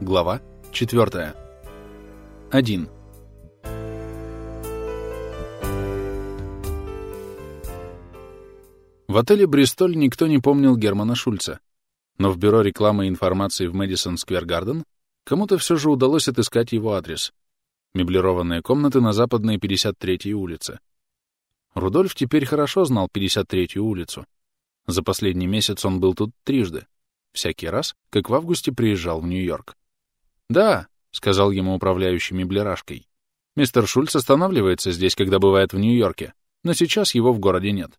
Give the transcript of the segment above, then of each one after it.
Глава 4. 1. В отеле «Бристоль» никто не помнил Германа Шульца, но в бюро рекламы и информации в Мэдисон Сквер Гарден кому-то все же удалось отыскать его адрес. Меблированные комнаты на западной 53-й улице. Рудольф теперь хорошо знал 53-ю улицу. За последний месяц он был тут трижды, всякий раз, как в августе приезжал в Нью-Йорк. «Да», — сказал ему управляющий меблерашкой, «мистер Шульц останавливается здесь, когда бывает в Нью-Йорке, но сейчас его в городе нет».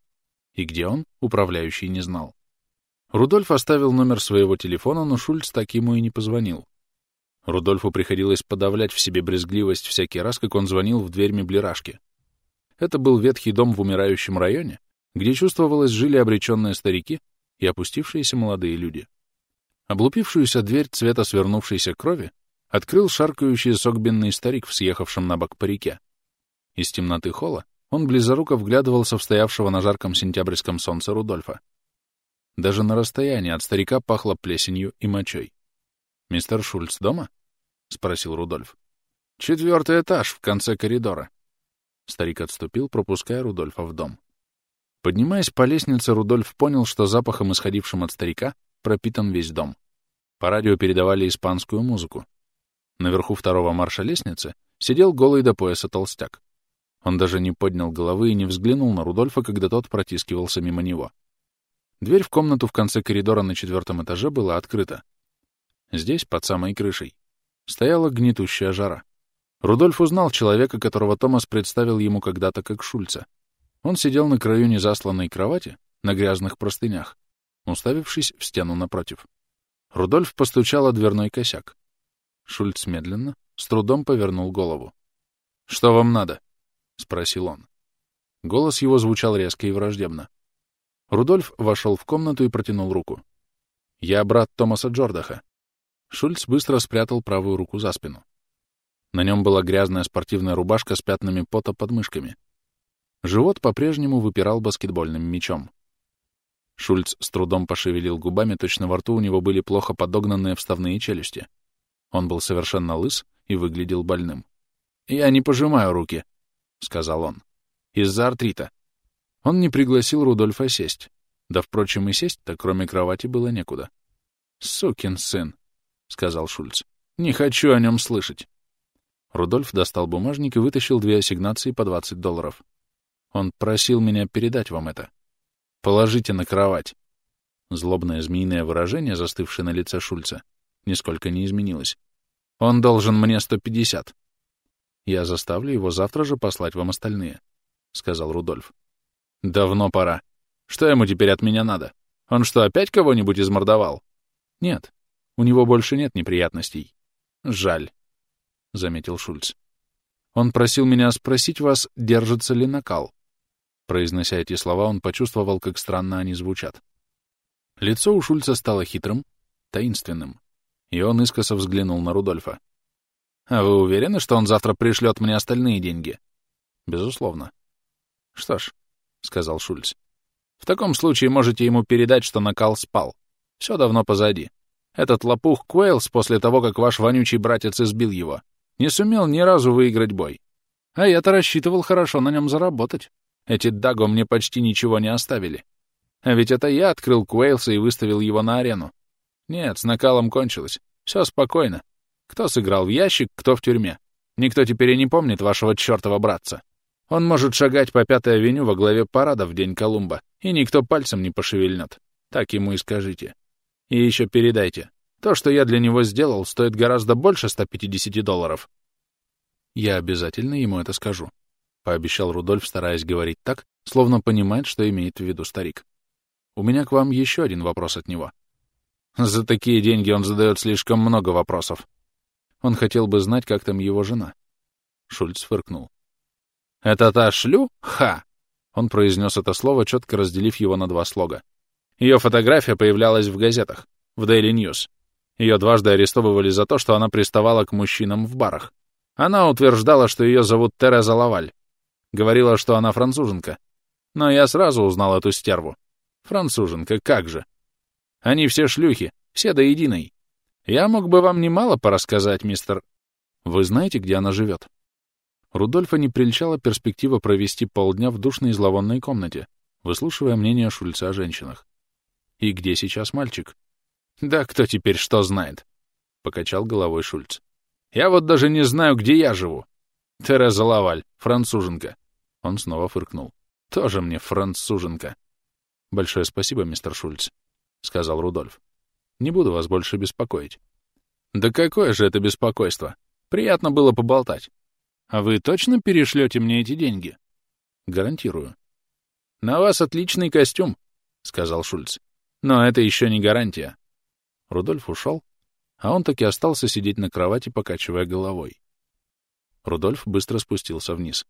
И где он, управляющий не знал. Рудольф оставил номер своего телефона, но Шульц так ему и не позвонил. Рудольфу приходилось подавлять в себе брезгливость всякий раз, как он звонил в дверь меблерашки. Это был ветхий дом в умирающем районе, где, чувствовалось, жили обреченные старики и опустившиеся молодые люди. Облупившуюся дверь цвета свернувшейся крови открыл шаркающий согбенный старик в съехавшем на бок парике. Из темноты холла он близоруко вглядывался в стоявшего на жарком сентябрьском солнце Рудольфа. Даже на расстоянии от старика пахло плесенью и мочой. «Мистер Шульц дома?» — спросил Рудольф. «Четвертый этаж, в конце коридора». Старик отступил, пропуская Рудольфа в дом. Поднимаясь по лестнице, Рудольф понял, что запахом, исходившим от старика, пропитан весь дом. По радио передавали испанскую музыку. Наверху второго марша лестницы сидел голый до пояса толстяк. Он даже не поднял головы и не взглянул на Рудольфа, когда тот протискивался мимо него. Дверь в комнату в конце коридора на четвертом этаже была открыта. Здесь, под самой крышей, стояла гнетущая жара. Рудольф узнал человека, которого Томас представил ему когда-то как Шульца. Он сидел на краю незасланной кровати, на грязных простынях, уставившись в стену напротив. Рудольф постучал о дверной косяк. Шульц медленно, с трудом повернул голову. «Что вам надо?» — спросил он. Голос его звучал резко и враждебно. Рудольф вошел в комнату и протянул руку. «Я брат Томаса Джордаха». Шульц быстро спрятал правую руку за спину. На нем была грязная спортивная рубашка с пятнами пота под мышками. Живот по-прежнему выпирал баскетбольным мячом. Шульц с трудом пошевелил губами, точно во рту у него были плохо подогнанные вставные челюсти. Он был совершенно лыс и выглядел больным. «Я не пожимаю руки», — сказал он. «Из-за артрита». Он не пригласил Рудольфа сесть. Да, впрочем, и сесть-то, кроме кровати, было некуда. «Сукин сын», — сказал Шульц. «Не хочу о нем слышать». Рудольф достал бумажник и вытащил две ассигнации по 20 долларов. Он просил меня передать вам это. Положите на кровать. Злобное змеиное выражение, застывшее на лице Шульца, нисколько не изменилось. Он должен мне 150. Я заставлю его завтра же послать вам остальные, — сказал Рудольф. Давно пора. Что ему теперь от меня надо? Он что, опять кого-нибудь измордовал? Нет, у него больше нет неприятностей. Жаль, — заметил Шульц. Он просил меня спросить вас, держится ли накал. Произнося эти слова, он почувствовал, как странно они звучат. Лицо у Шульца стало хитрым, таинственным, и он искоса взглянул на Рудольфа. «А вы уверены, что он завтра пришлет мне остальные деньги?» «Безусловно». «Что ж», — сказал Шульц, — «в таком случае можете ему передать, что накал спал. Все давно позади. Этот лопух Куэйлс после того, как ваш вонючий братец избил его, не сумел ни разу выиграть бой. А я-то рассчитывал хорошо на нем заработать. Эти Даго мне почти ничего не оставили. А ведь это я открыл Куэйлса и выставил его на арену. Нет, с накалом кончилось. Все спокойно. Кто сыграл в ящик, кто в тюрьме. Никто теперь и не помнит вашего чертова братца. Он может шагать по Пятой авеню во главе парада в день Колумба, и никто пальцем не пошевельнет. Так ему и скажите. И еще передайте. То, что я для него сделал, стоит гораздо больше 150 долларов. Я обязательно ему это скажу. — пообещал Рудольф, стараясь говорить так, словно понимает, что имеет в виду старик. «У меня к вам еще один вопрос от него». «За такие деньги он задает слишком много вопросов». Он хотел бы знать, как там его жена. Шульц фыркнул. «Это та шлю? Ха!» Он произнес это слово, четко разделив его на два слога. Ее фотография появлялась в газетах, в Daily News. Ее дважды арестовывали за то, что она приставала к мужчинам в барах. Она утверждала, что ее зовут Тереза Лаваль. Говорила, что она француженка. Но я сразу узнал эту стерву. Француженка, как же. Они все шлюхи, все до единой. Я мог бы вам немало порассказать, мистер... Вы знаете, где она живет? Рудольфа не прельчала перспектива провести полдня в душной зловонной комнате, выслушивая мнение Шульца о женщинах. И где сейчас мальчик? Да кто теперь что знает? Покачал головой Шульц. Я вот даже не знаю, где я живу. Тереза Лаваль, француженка. Он снова фыркнул. Тоже мне француженка. Большое спасибо, мистер Шульц, сказал Рудольф. Не буду вас больше беспокоить. Да какое же это беспокойство? Приятно было поболтать. А вы точно перешлете мне эти деньги? Гарантирую. На вас отличный костюм, сказал Шульц. Но это еще не гарантия. Рудольф ушел, а он таки остался сидеть на кровати, покачивая головой. Рудольф быстро спустился вниз.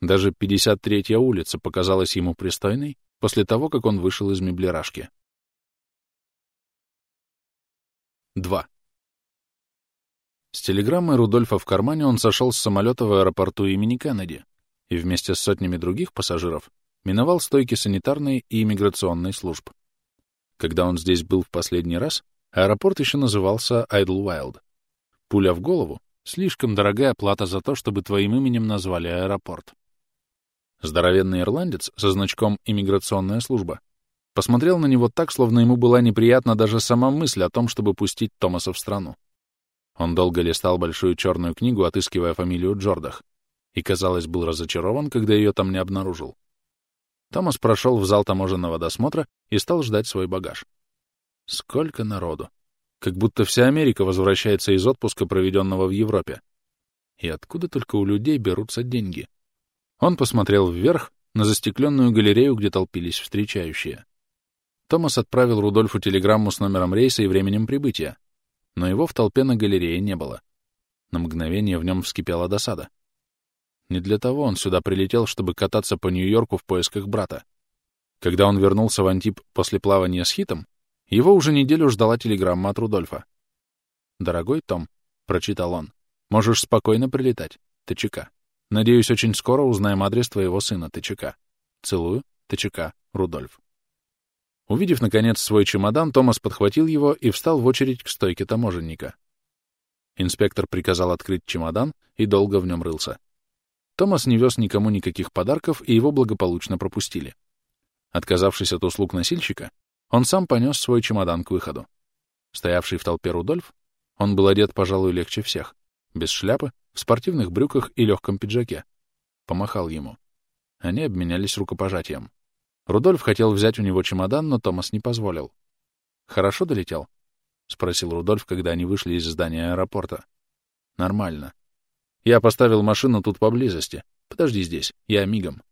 Даже 53-я улица показалась ему пристойной после того, как он вышел из меблерашки. 2. С телеграммой Рудольфа в кармане он сошел с самолета в аэропорту имени Кеннеди и вместе с сотнями других пассажиров миновал стойки санитарной и иммиграционной служб. Когда он здесь был в последний раз, аэропорт еще назывался Айдлвайлд. Пуля в голову — слишком дорогая плата за то, чтобы твоим именем назвали аэропорт. Здоровенный ирландец со значком «Иммиграционная служба» посмотрел на него так, словно ему была неприятна даже сама мысль о том, чтобы пустить Томаса в страну. Он долго листал большую черную книгу, отыскивая фамилию Джордах, и, казалось, был разочарован, когда ее там не обнаружил. Томас прошел в зал таможенного досмотра и стал ждать свой багаж. Сколько народу! Как будто вся Америка возвращается из отпуска, проведенного в Европе. И откуда только у людей берутся деньги? Он посмотрел вверх, на застекленную галерею, где толпились встречающие. Томас отправил Рудольфу телеграмму с номером рейса и временем прибытия, но его в толпе на галерее не было. На мгновение в нем вскипела досада. Не для того он сюда прилетел, чтобы кататься по Нью-Йорку в поисках брата. Когда он вернулся в Антип после плавания с Хитом, его уже неделю ждала телеграмма от Рудольфа. «Дорогой Том», — прочитал он, — «можешь спокойно прилетать. ТЧК. Надеюсь, очень скоро узнаем адрес твоего сына, ТЧК. Целую, ТЧК, Рудольф». Увидев, наконец, свой чемодан, Томас подхватил его и встал в очередь к стойке таможенника. Инспектор приказал открыть чемодан и долго в нем рылся. Томас не вез никому никаких подарков, и его благополучно пропустили. Отказавшись от услуг носильщика, он сам понес свой чемодан к выходу. Стоявший в толпе Рудольф, он был одет, пожалуй, легче всех, без шляпы, в спортивных брюках и легком пиджаке. Помахал ему. Они обменялись рукопожатием. Рудольф хотел взять у него чемодан, но Томас не позволил. «Хорошо долетел?» — спросил Рудольф, когда они вышли из здания аэропорта. «Нормально. Я поставил машину тут поблизости. Подожди здесь, я мигом».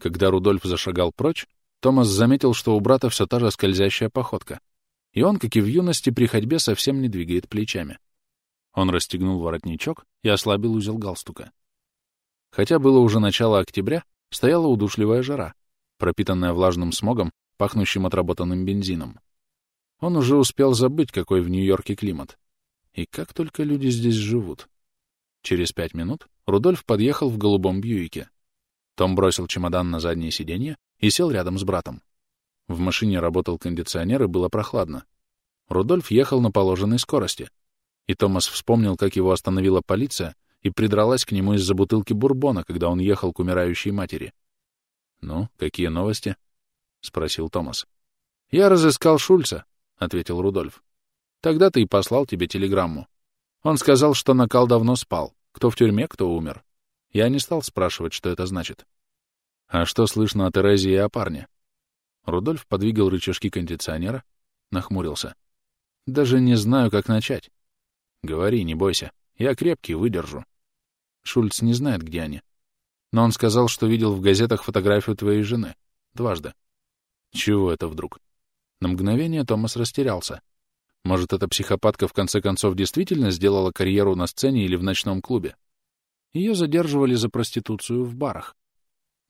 Когда Рудольф зашагал прочь, Томас заметил, что у брата все та же скользящая походка, и он, как и в юности, при ходьбе совсем не двигает плечами. Он расстегнул воротничок и ослабил узел галстука. Хотя было уже начало октября, стояла удушливая жара, пропитанная влажным смогом, пахнущим отработанным бензином. Он уже успел забыть, какой в Нью-Йорке климат. И как только люди здесь живут. Через пять минут Рудольф подъехал в голубом Бьюике. Том бросил чемодан на заднее сиденье и сел рядом с братом. В машине работал кондиционер и было прохладно. Рудольф ехал на положенной скорости. И Томас вспомнил, как его остановила полиция и придралась к нему из-за бутылки бурбона, когда он ехал к умирающей матери. «Ну, какие новости?» — спросил Томас. «Я разыскал Шульца», — ответил Рудольф. «Тогда ты и послал тебе телеграмму. Он сказал, что Накал давно спал. Кто в тюрьме, кто умер. Я не стал спрашивать, что это значит». «А что слышно о Терезе и о парне?» Рудольф подвигал рычажки кондиционера, нахмурился. «Даже не знаю, как начать». «Говори, не бойся. Я крепкий, выдержу». Шульц не знает, где они. Но он сказал, что видел в газетах фотографию твоей жены. Дважды. Чего это вдруг? На мгновение Томас растерялся. Может, эта психопатка в конце концов действительно сделала карьеру на сцене или в ночном клубе? Ее задерживали за проституцию в барах.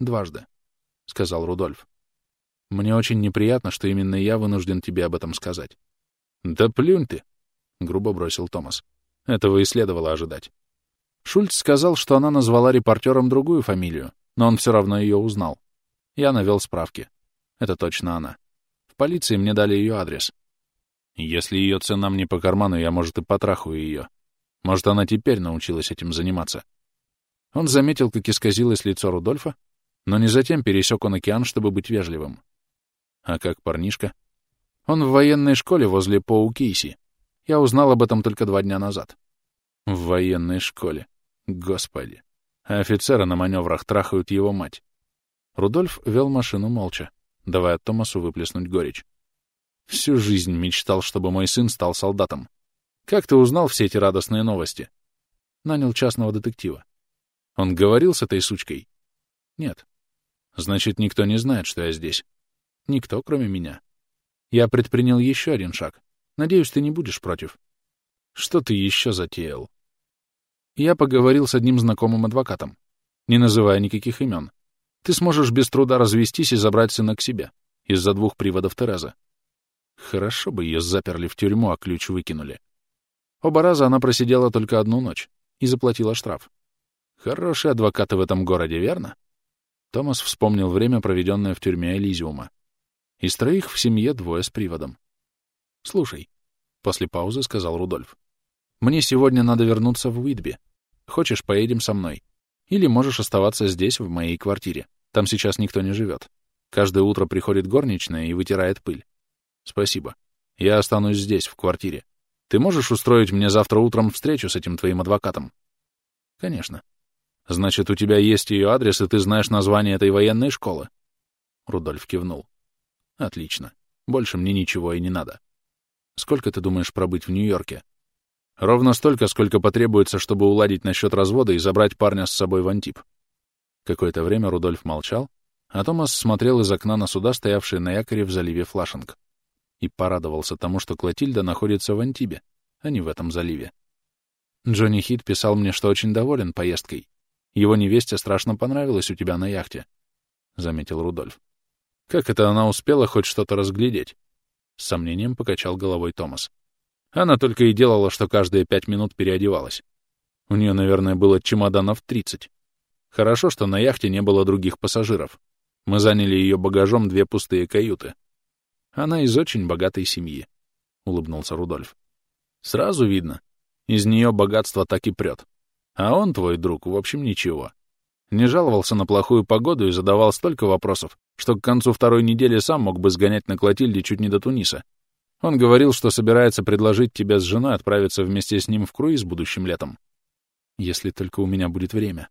Дважды, — сказал Рудольф. Мне очень неприятно, что именно я вынужден тебе об этом сказать. Да плюнь ты, — грубо бросил Томас. Этого и следовало ожидать. Шульц сказал, что она назвала репортером другую фамилию, но он все равно ее узнал. Я навел справки. Это точно она. В полиции мне дали ее адрес. Если ее цена мне по карману, я, может, и потрахаю ее. Может, она теперь научилась этим заниматься. Он заметил, как исказилось лицо Рудольфа, но не затем пересек он океан, чтобы быть вежливым. А как парнишка? Он в военной школе возле Поу-Кейси. Я узнал об этом только два дня назад. В военной школе. Господи. А офицеры на маневрах трахают его мать. Рудольф вел машину молча, давая Томасу выплеснуть горечь. Всю жизнь мечтал, чтобы мой сын стал солдатом. Как ты узнал все эти радостные новости? Нанял частного детектива. Он говорил с этой сучкой? Нет. Значит, никто не знает, что я здесь. Никто, кроме меня. Я предпринял еще один шаг. Надеюсь, ты не будешь против. Что ты еще затеял? Я поговорил с одним знакомым адвокатом, не называя никаких имен. Ты сможешь без труда развестись и забрать сына к себе из-за двух приводов Терезы. Хорошо бы ее заперли в тюрьму, а ключ выкинули. Оба раза она просидела только одну ночь и заплатила штраф. Хорошие адвокаты в этом городе, верно? Томас вспомнил время, проведенное в тюрьме Элизиума. Из троих в семье двое с приводом. «Слушай», — после паузы сказал Рудольф, — «мне сегодня надо вернуться в Уитби. Хочешь, поедем со мной? Или можешь оставаться здесь, в моей квартире. Там сейчас никто не живет. Каждое утро приходит горничная и вытирает пыль. Спасибо. Я останусь здесь, в квартире. Ты можешь устроить мне завтра утром встречу с этим твоим адвокатом? Конечно. Значит, у тебя есть ее адрес, и ты знаешь название этой военной школы? Рудольф кивнул. Отлично. Больше мне ничего и не надо. Сколько ты думаешь пробыть в Нью-Йорке? Ровно столько, сколько потребуется, чтобы уладить насчет развода и забрать парня с собой в Антип. Какое-то время Рудольф молчал, а Томас смотрел из окна на суда, стоявшие на якоре в заливе Флашинг и порадовался тому, что Клотильда находится в Антибе, а не в этом заливе. Джонни Хит писал мне, что очень доволен поездкой. Его невесте страшно понравилось у тебя на яхте, — заметил Рудольф. Как это она успела хоть что-то разглядеть? С сомнением покачал головой Томас. Она только и делала, что каждые пять минут переодевалась. У нее, наверное, было чемоданов тридцать. Хорошо, что на яхте не было других пассажиров. Мы заняли ее багажом две пустые каюты. Она из очень богатой семьи, — улыбнулся Рудольф. Сразу видно. Из нее богатство так и прет. А он, твой друг, в общем, ничего. Не жаловался на плохую погоду и задавал столько вопросов, что к концу второй недели сам мог бы сгонять на Клотильде чуть не до Туниса. Он говорил, что собирается предложить тебе с женой отправиться вместе с ним в круиз будущим летом. Если только у меня будет время.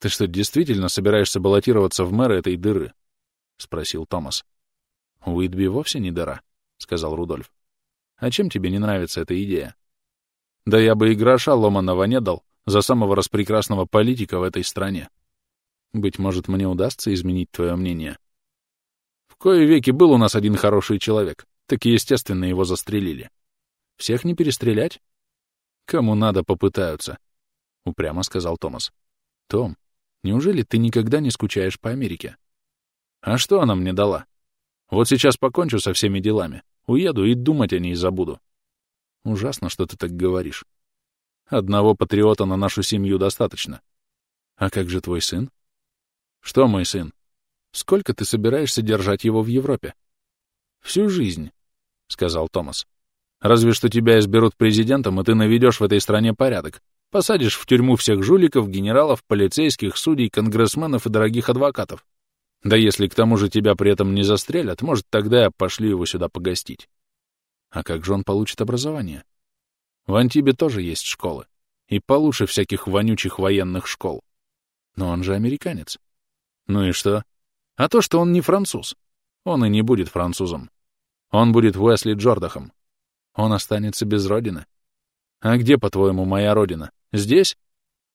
Ты что, действительно собираешься баллотироваться в мэры этой дыры? — спросил Томас. «Уитби вовсе не дыра», — сказал Рудольф. «А чем тебе не нравится эта идея?» «Да я бы и гроша ломаного не дал за самого распрекрасного политика в этой стране. Быть может, мне удастся изменить твое мнение?» «В кое веки был у нас один хороший человек, так естественно, его застрелили. Всех не перестрелять?» «Кому надо, попытаются», — упрямо сказал Томас. «Том, неужели ты никогда не скучаешь по Америке?» «А что она мне дала?» Вот сейчас покончу со всеми делами, уеду и думать о ней забуду. Ужасно, что ты так говоришь. Одного патриота на нашу семью достаточно. А как же твой сын? Что мой сын? Сколько ты собираешься держать его в Европе? Всю жизнь, — сказал Томас. Разве что тебя изберут президентом, и ты наведешь в этой стране порядок. Посадишь в тюрьму всех жуликов, генералов, полицейских, судей, конгрессменов и дорогих адвокатов. Да если к тому же тебя при этом не застрелят, может, тогда я пошлю его сюда погостить. А как же он получит образование? В Антибе тоже есть школы. И получше всяких вонючих военных школ. Но он же американец. Ну и что? А то, что он не француз. Он и не будет французом. Он будет Уэсли Джордахом. Он останется без родины. А где, по-твоему, моя родина? Здесь?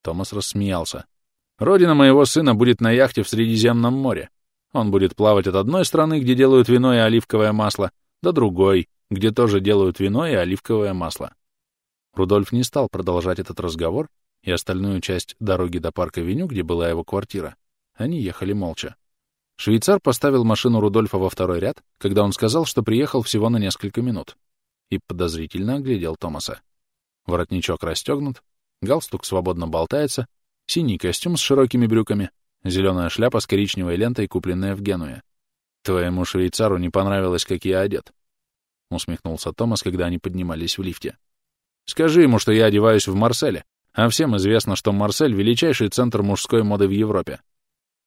Томас рассмеялся. Родина моего сына будет на яхте в Средиземном море. Он будет плавать от одной страны, где делают вино и оливковое масло, до другой, где тоже делают вино и оливковое масло. Рудольф не стал продолжать этот разговор, и остальную часть дороги до парка Веню, где была его квартира, они ехали молча. Швейцар поставил машину Рудольфа во второй ряд, когда он сказал, что приехал всего на несколько минут, и подозрительно оглядел Томаса. Воротничок расстегнут, галстук свободно болтается, Синий костюм с широкими брюками, зеленая шляпа с коричневой лентой, купленная в Генуе. Твоему швейцару не понравилось, как я одет. усмехнулся Томас, когда они поднимались в лифте. «Скажи ему, что я одеваюсь в Марселе, а всем известно, что Марсель — величайший центр мужской моды в Европе.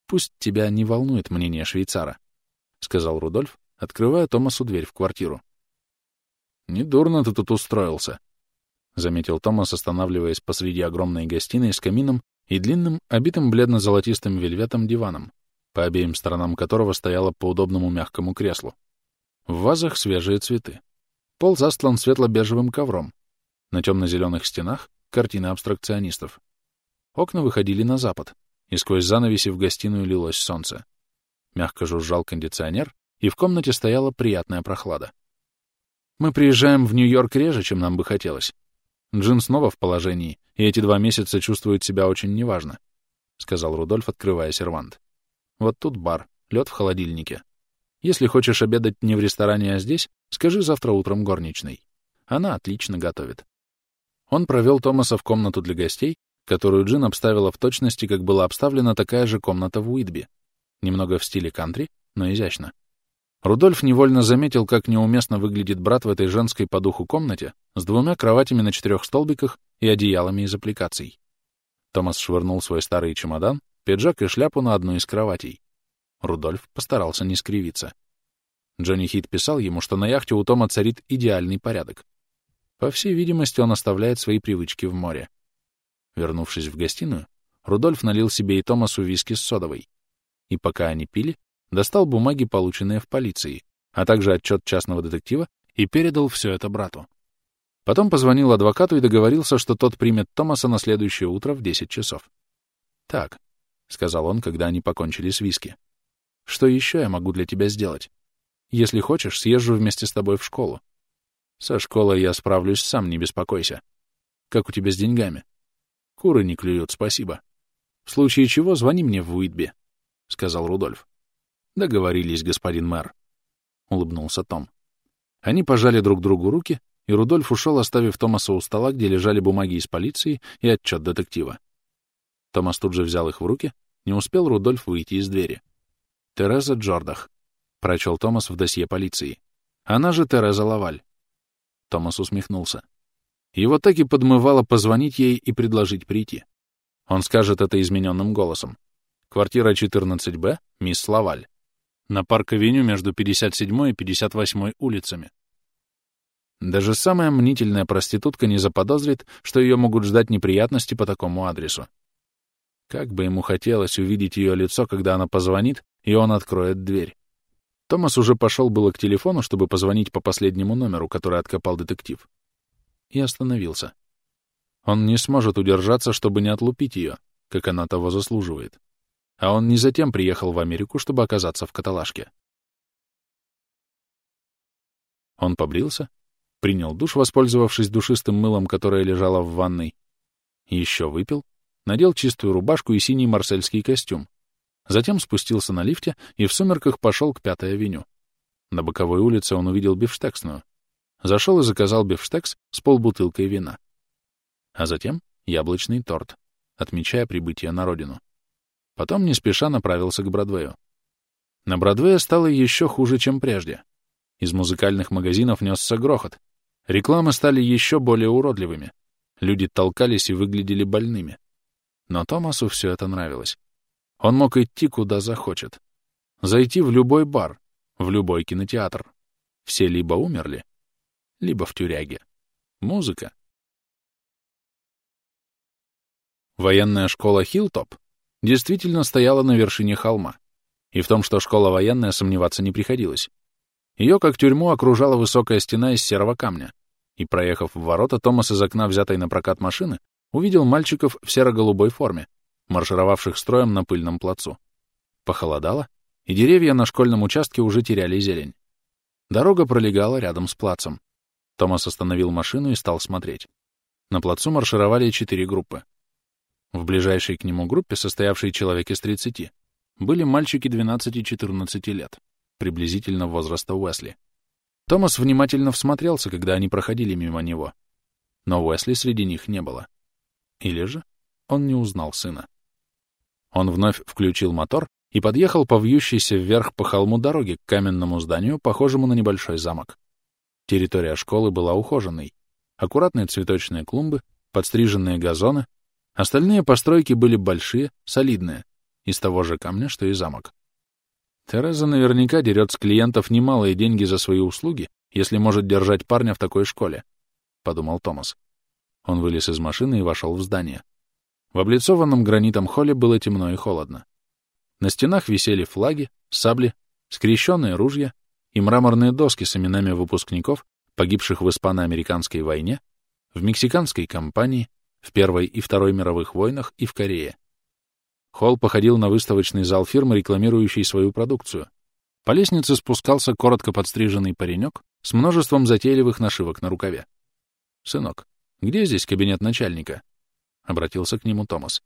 Пусть тебя не волнует мнение швейцара», — сказал Рудольф, открывая Томасу дверь в квартиру. «Недурно ты тут устроился», — заметил Томас, останавливаясь посреди огромной гостиной с камином и длинным, обитым бледно-золотистым вельветом диваном, по обеим сторонам которого стояло по удобному мягкому креслу. В вазах свежие цветы. Пол застлан светло-бежевым ковром. На темно-зеленых стенах — картины абстракционистов. Окна выходили на запад, и сквозь занавеси в гостиную лилось солнце. Мягко жужжал кондиционер, и в комнате стояла приятная прохлада. Мы приезжаем в Нью-Йорк реже, чем нам бы хотелось. Джин снова в положении, и эти два месяца чувствует себя очень неважно, — сказал Рудольф, открывая сервант. Вот тут бар, лед в холодильнике. Если хочешь обедать не в ресторане, а здесь, скажи завтра утром горничной. Она отлично готовит. Он провел Томаса в комнату для гостей, которую Джин обставила в точности, как была обставлена такая же комната в Уитби. Немного в стиле кантри, но изящно. Рудольф невольно заметил, как неуместно выглядит брат в этой женской по духу комнате с двумя кроватями на четырех столбиках и одеялами из аппликаций. Томас швырнул свой старый чемодан, пиджак и шляпу на одну из кроватей. Рудольф постарался не скривиться. Джонни Хит писал ему, что на яхте у Тома царит идеальный порядок. По всей видимости, он оставляет свои привычки в море. Вернувшись в гостиную, Рудольф налил себе и Томасу виски с содовой. И пока они пили, достал бумаги, полученные в полиции, а также отчет частного детектива, и передал все это брату. Потом позвонил адвокату и договорился, что тот примет Томаса на следующее утро в 10 часов. «Так», — сказал он, когда они покончили с виски, — «что еще я могу для тебя сделать? Если хочешь, съезжу вместе с тобой в школу. Со школой я справлюсь сам, не беспокойся. Как у тебя с деньгами? Куры не клюют, спасибо. В случае чего звони мне в Уитби», — сказал Рудольф. Договорились, господин мэр. Улыбнулся Том. Они пожали друг другу руки, и Рудольф ушел, оставив Томаса у стола, где лежали бумаги из полиции и отчет детектива. Томас тут же взял их в руки, не успел Рудольф выйти из двери. «Тереза Джордах», — прочел Томас в досье полиции. «Она же Тереза Лаваль». Томас усмехнулся. Его так и подмывало позвонить ей и предложить прийти. Он скажет это измененным голосом. «Квартира 14-Б, мисс Лаваль» на парк-авеню между 57 и 58 улицами. Даже самая мнительная проститутка не заподозрит, что ее могут ждать неприятности по такому адресу. Как бы ему хотелось увидеть ее лицо, когда она позвонит, и он откроет дверь. Томас уже пошел было к телефону, чтобы позвонить по последнему номеру, который откопал детектив. И остановился. Он не сможет удержаться, чтобы не отлупить ее, как она того заслуживает а он не затем приехал в Америку, чтобы оказаться в каталажке. Он побрился, принял душ, воспользовавшись душистым мылом, которое лежало в ванной, еще выпил, надел чистую рубашку и синий марсельский костюм, затем спустился на лифте и в сумерках пошел к Пятой авеню. На боковой улице он увидел бифштексную. Зашел и заказал бифштекс с полбутылкой вина. А затем яблочный торт, отмечая прибытие на родину. Потом не спеша направился к Бродвею. На Бродвее стало еще хуже, чем прежде. Из музыкальных магазинов несся грохот. Рекламы стали еще более уродливыми. Люди толкались и выглядели больными. Но Томасу все это нравилось. Он мог идти куда захочет. Зайти в любой бар, в любой кинотеатр. Все либо умерли, либо в тюряге. Музыка. Военная школа Хилтоп действительно стояла на вершине холма, и в том, что школа военная, сомневаться не приходилось. Ее, как тюрьму, окружала высокая стена из серого камня, и, проехав в ворота, Томас из окна, взятой на прокат машины, увидел мальчиков в серо-голубой форме, маршировавших строем на пыльном плацу. Похолодало, и деревья на школьном участке уже теряли зелень. Дорога пролегала рядом с плацем. Томас остановил машину и стал смотреть. На плацу маршировали четыре группы. В ближайшей к нему группе, состоявшей человек из 30, были мальчики 12-14 лет, приблизительно возраста Уэсли. Томас внимательно всмотрелся, когда они проходили мимо него. Но Уэсли среди них не было. Или же он не узнал сына. Он вновь включил мотор и подъехал по вьющейся вверх по холму дороги к каменному зданию, похожему на небольшой замок. Территория школы была ухоженной. Аккуратные цветочные клумбы, подстриженные газоны. Остальные постройки были большие, солидные, из того же камня, что и замок. Тереза наверняка дерет с клиентов немалые деньги за свои услуги, если может держать парня в такой школе, — подумал Томас. Он вылез из машины и вошел в здание. В облицованном гранитом холле было темно и холодно. На стенах висели флаги, сабли, скрещенные ружья и мраморные доски с именами выпускников, погибших в испано-американской войне, в мексиканской кампании, в Первой и Второй мировых войнах и в Корее. Холл походил на выставочный зал фирмы, рекламирующей свою продукцию. По лестнице спускался коротко подстриженный паренек с множеством затейливых нашивок на рукаве. «Сынок, где здесь кабинет начальника?» — обратился к нему Томас.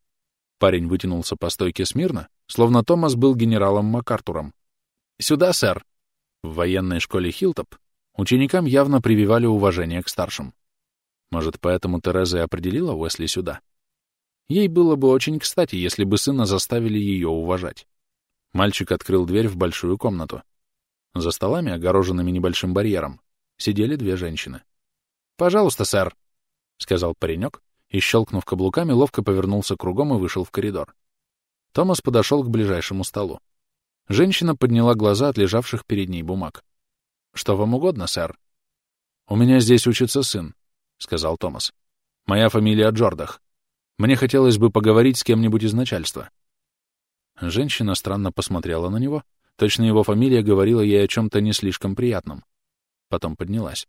Парень вытянулся по стойке смирно, словно Томас был генералом МакАртуром. «Сюда, сэр!» В военной школе Хилтоп ученикам явно прививали уважение к старшим. Может, поэтому Тереза и определила Уэсли сюда? Ей было бы очень кстати, если бы сына заставили ее уважать. Мальчик открыл дверь в большую комнату. За столами, огороженными небольшим барьером, сидели две женщины. «Пожалуйста, сэр», — сказал паренек, и, щелкнув каблуками, ловко повернулся кругом и вышел в коридор. Томас подошел к ближайшему столу. Женщина подняла глаза от лежавших перед ней бумаг. «Что вам угодно, сэр?» «У меня здесь учится сын», — сказал Томас. «Моя фамилия Джордах. Мне хотелось бы поговорить с кем-нибудь из начальства». Женщина странно посмотрела на него. Точно его фамилия говорила ей о чем-то не слишком приятном. Потом поднялась.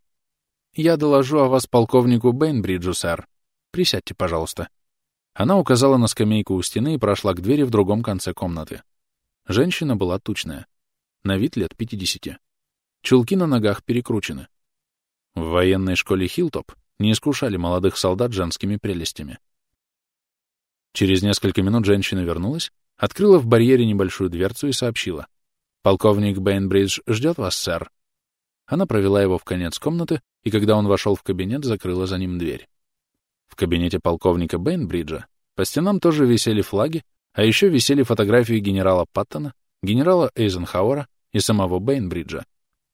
«Я доложу о вас полковнику Бейнбриджу, сэр. Присядьте, пожалуйста». Она указала на скамейку у стены и прошла к двери в другом конце комнаты. Женщина была тучная. На вид лет 50. Чулки на ногах перекручены. В военной школе Хилтоп не искушали молодых солдат женскими прелестями. Через несколько минут женщина вернулась, открыла в барьере небольшую дверцу и сообщила. «Полковник Бейнбридж ждет вас, сэр». Она провела его в конец комнаты, и когда он вошел в кабинет, закрыла за ним дверь. В кабинете полковника Бейнбриджа по стенам тоже висели флаги, а еще висели фотографии генерала Паттона, генерала Эйзенхауэра и самого Бейнбриджа,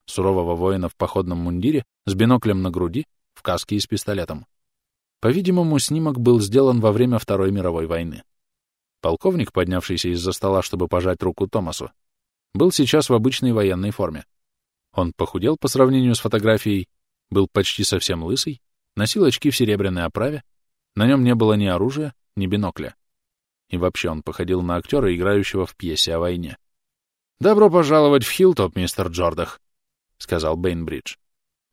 сурового воина в походном мундире с биноклем на груди, в каске и с пистолетом. По-видимому, снимок был сделан во время Второй мировой войны. Полковник, поднявшийся из-за стола, чтобы пожать руку Томасу, был сейчас в обычной военной форме. Он похудел по сравнению с фотографией, был почти совсем лысый, носил очки в серебряной оправе, на нем не было ни оружия, ни бинокля. И вообще он походил на актера, играющего в пьесе о войне. «Добро пожаловать в Хилтоп, мистер Джордах», — сказал Бейнбридж.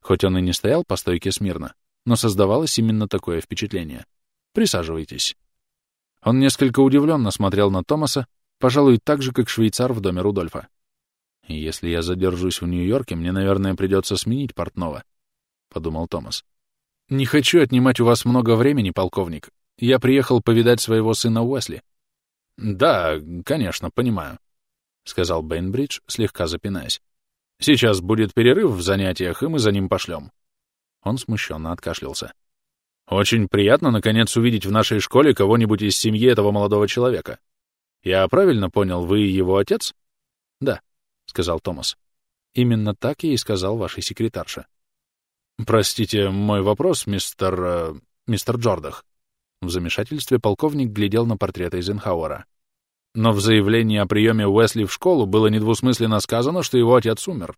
Хоть он и не стоял по стойке смирно, но создавалось именно такое впечатление. «Присаживайтесь». Он несколько удивленно смотрел на Томаса, пожалуй, так же, как швейцар в доме Рудольфа. «Если я задержусь в Нью-Йорке, мне, наверное, придется сменить портного», — подумал Томас. «Не хочу отнимать у вас много времени, полковник. Я приехал повидать своего сына Уэсли». «Да, конечно, понимаю», — сказал Бейнбридж, слегка запинаясь. «Сейчас будет перерыв в занятиях, и мы за ним пошлем. Он смущенно откашлялся. «Очень приятно, наконец, увидеть в нашей школе кого-нибудь из семьи этого молодого человека. Я правильно понял, вы его отец?» «Да», — сказал Томас. «Именно так я и сказал вашей секретарше». «Простите, мой вопрос, мистер... Э, мистер Джордах». В замешательстве полковник глядел на портрет Эйзенхауэра. Но в заявлении о приеме Уэсли в школу было недвусмысленно сказано, что его отец умер.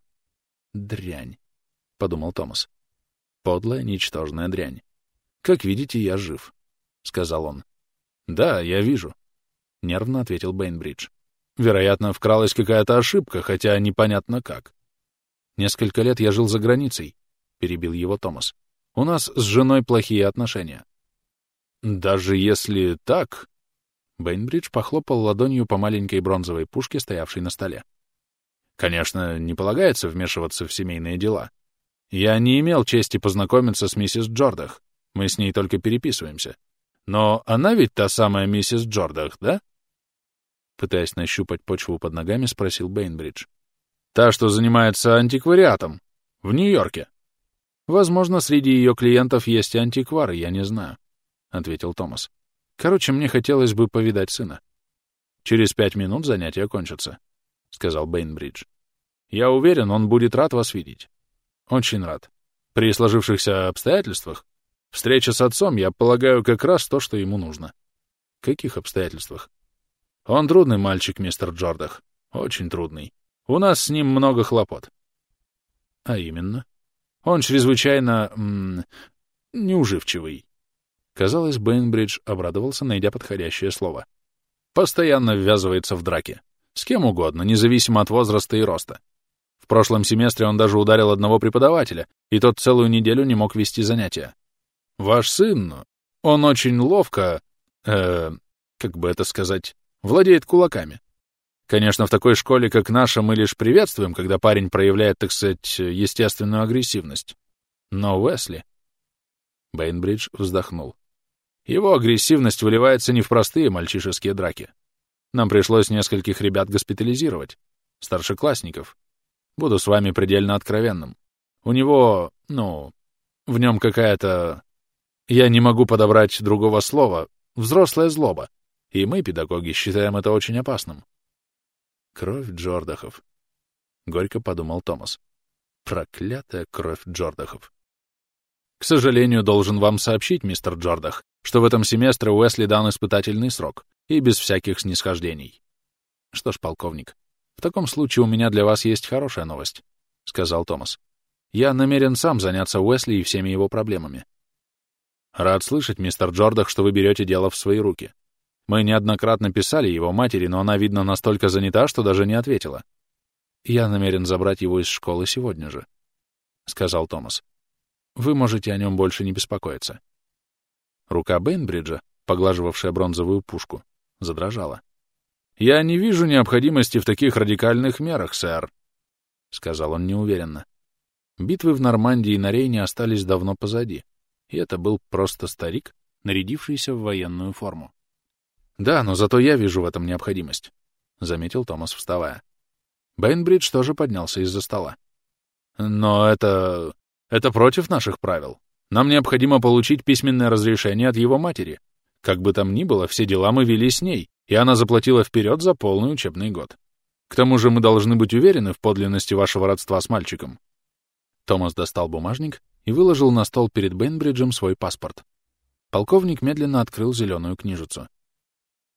«Дрянь», — подумал Томас. Подлая, ничтожная дрянь. «Как видите, я жив», — сказал он. «Да, я вижу», — нервно ответил Бейнбридж. «Вероятно, вкралась какая-то ошибка, хотя непонятно как». «Несколько лет я жил за границей», — перебил его Томас. «У нас с женой плохие отношения». «Даже если так...» Бейнбридж похлопал ладонью по маленькой бронзовой пушке, стоявшей на столе. «Конечно, не полагается вмешиваться в семейные дела. Я не имел чести познакомиться с миссис Джордах. Мы с ней только переписываемся. Но она ведь та самая миссис Джордах, да? Пытаясь нащупать почву под ногами, спросил Бейнбридж. Та, что занимается антиквариатом. В Нью-Йорке. Возможно, среди ее клиентов есть антиквары, я не знаю, — ответил Томас. Короче, мне хотелось бы повидать сына. Через пять минут занятия кончатся, — сказал Бейнбридж. Я уверен, он будет рад вас видеть. Очень рад. При сложившихся обстоятельствах встреча с отцом, я полагаю, как раз то, что ему нужно. Каких обстоятельствах? Он трудный мальчик, мистер Джордах. Очень трудный. У нас с ним много хлопот. А именно? Он чрезвычайно... Неуживчивый. Казалось, Бейнбридж обрадовался, найдя подходящее слово. Постоянно ввязывается в драки. С кем угодно, независимо от возраста и роста. В прошлом семестре он даже ударил одного преподавателя, и тот целую неделю не мог вести занятия. Ваш сын, он очень ловко, э, как бы это сказать, владеет кулаками. Конечно, в такой школе, как наша, мы лишь приветствуем, когда парень проявляет, так сказать, естественную агрессивность. Но Уэсли... Бейнбридж вздохнул. Его агрессивность выливается не в простые мальчишеские драки. Нам пришлось нескольких ребят госпитализировать, старшеклассников. Буду с вами предельно откровенным. У него, ну, в нем какая-то... Я не могу подобрать другого слова. Взрослая злоба. И мы, педагоги, считаем это очень опасным. Кровь Джордахов. Горько подумал Томас. Проклятая кровь Джордахов. К сожалению, должен вам сообщить, мистер Джордах, что в этом семестре Уэсли дан испытательный срок, и без всяких снисхождений. Что ж, полковник, в таком случае у меня для вас есть хорошая новость, — сказал Томас. Я намерен сам заняться Уэсли и всеми его проблемами. Рад слышать, мистер Джордах, что вы берете дело в свои руки. Мы неоднократно писали его матери, но она, видно, настолько занята, что даже не ответила. Я намерен забрать его из школы сегодня же, — сказал Томас. Вы можете о нем больше не беспокоиться. Рука Бейнбриджа, поглаживавшая бронзовую пушку, задрожала. «Я не вижу необходимости в таких радикальных мерах, сэр», — сказал он неуверенно. Битвы в Нормандии и на Рейне остались давно позади, и это был просто старик, нарядившийся в военную форму. «Да, но зато я вижу в этом необходимость», — заметил Томас, вставая. Бейнбридж тоже поднялся из-за стола. «Но это... Это против наших правил. Нам необходимо получить письменное разрешение от его матери. Как бы там ни было, все дела мы вели с ней, и она заплатила вперед за полный учебный год. К тому же мы должны быть уверены в подлинности вашего родства с мальчиком. Томас достал бумажник и выложил на стол перед Бейнбриджем свой паспорт. Полковник медленно открыл зеленую книжицу.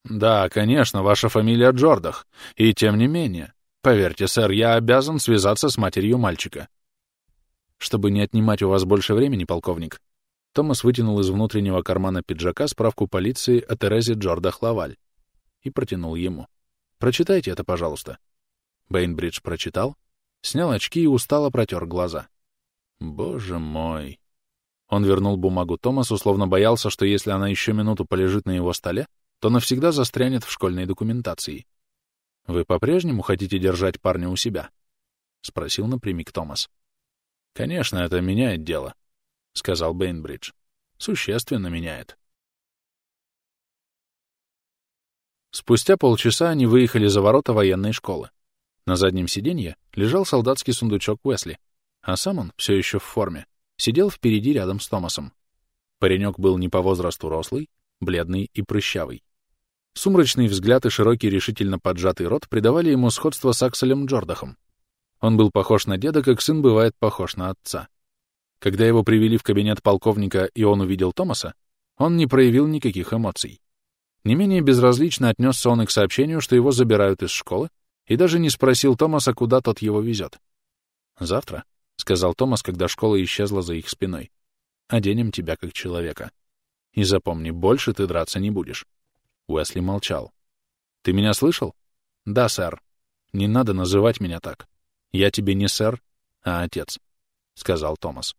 «Да, конечно, ваша фамилия Джордах, и тем не менее. Поверьте, сэр, я обязан связаться с матерью мальчика. Чтобы не отнимать у вас больше времени, полковник, Томас вытянул из внутреннего кармана пиджака справку полиции о Терезе Джордах Лаваль и протянул ему. «Прочитайте это, пожалуйста». Бейнбридж прочитал, снял очки и устало протер глаза. «Боже мой!» Он вернул бумагу Томасу, словно боялся, что если она еще минуту полежит на его столе, то навсегда застрянет в школьной документации. «Вы по-прежнему хотите держать парня у себя?» — спросил напрямик Томас. «Конечно, это меняет дело», — сказал Бейнбридж. «Существенно меняет». Спустя полчаса они выехали за ворота военной школы. На заднем сиденье лежал солдатский сундучок Уэсли, а сам он, все еще в форме, сидел впереди рядом с Томасом. Паренек был не по возрасту рослый, бледный и прыщавый. Сумрачный взгляд и широкий решительно поджатый рот придавали ему сходство с Акселем Джордахом, он был похож на деда, как сын бывает похож на отца. Когда его привели в кабинет полковника, и он увидел Томаса, он не проявил никаких эмоций. Не менее безразлично отнесся он и к сообщению, что его забирают из школы, и даже не спросил Томаса, куда тот его везет. «Завтра», — сказал Томас, когда школа исчезла за их спиной, — «оденем тебя как человека. И запомни, больше ты драться не будешь». Уэсли молчал. «Ты меня слышал?» «Да, сэр. Не надо называть меня так. «Я тебе не сэр, а отец», — сказал Томас.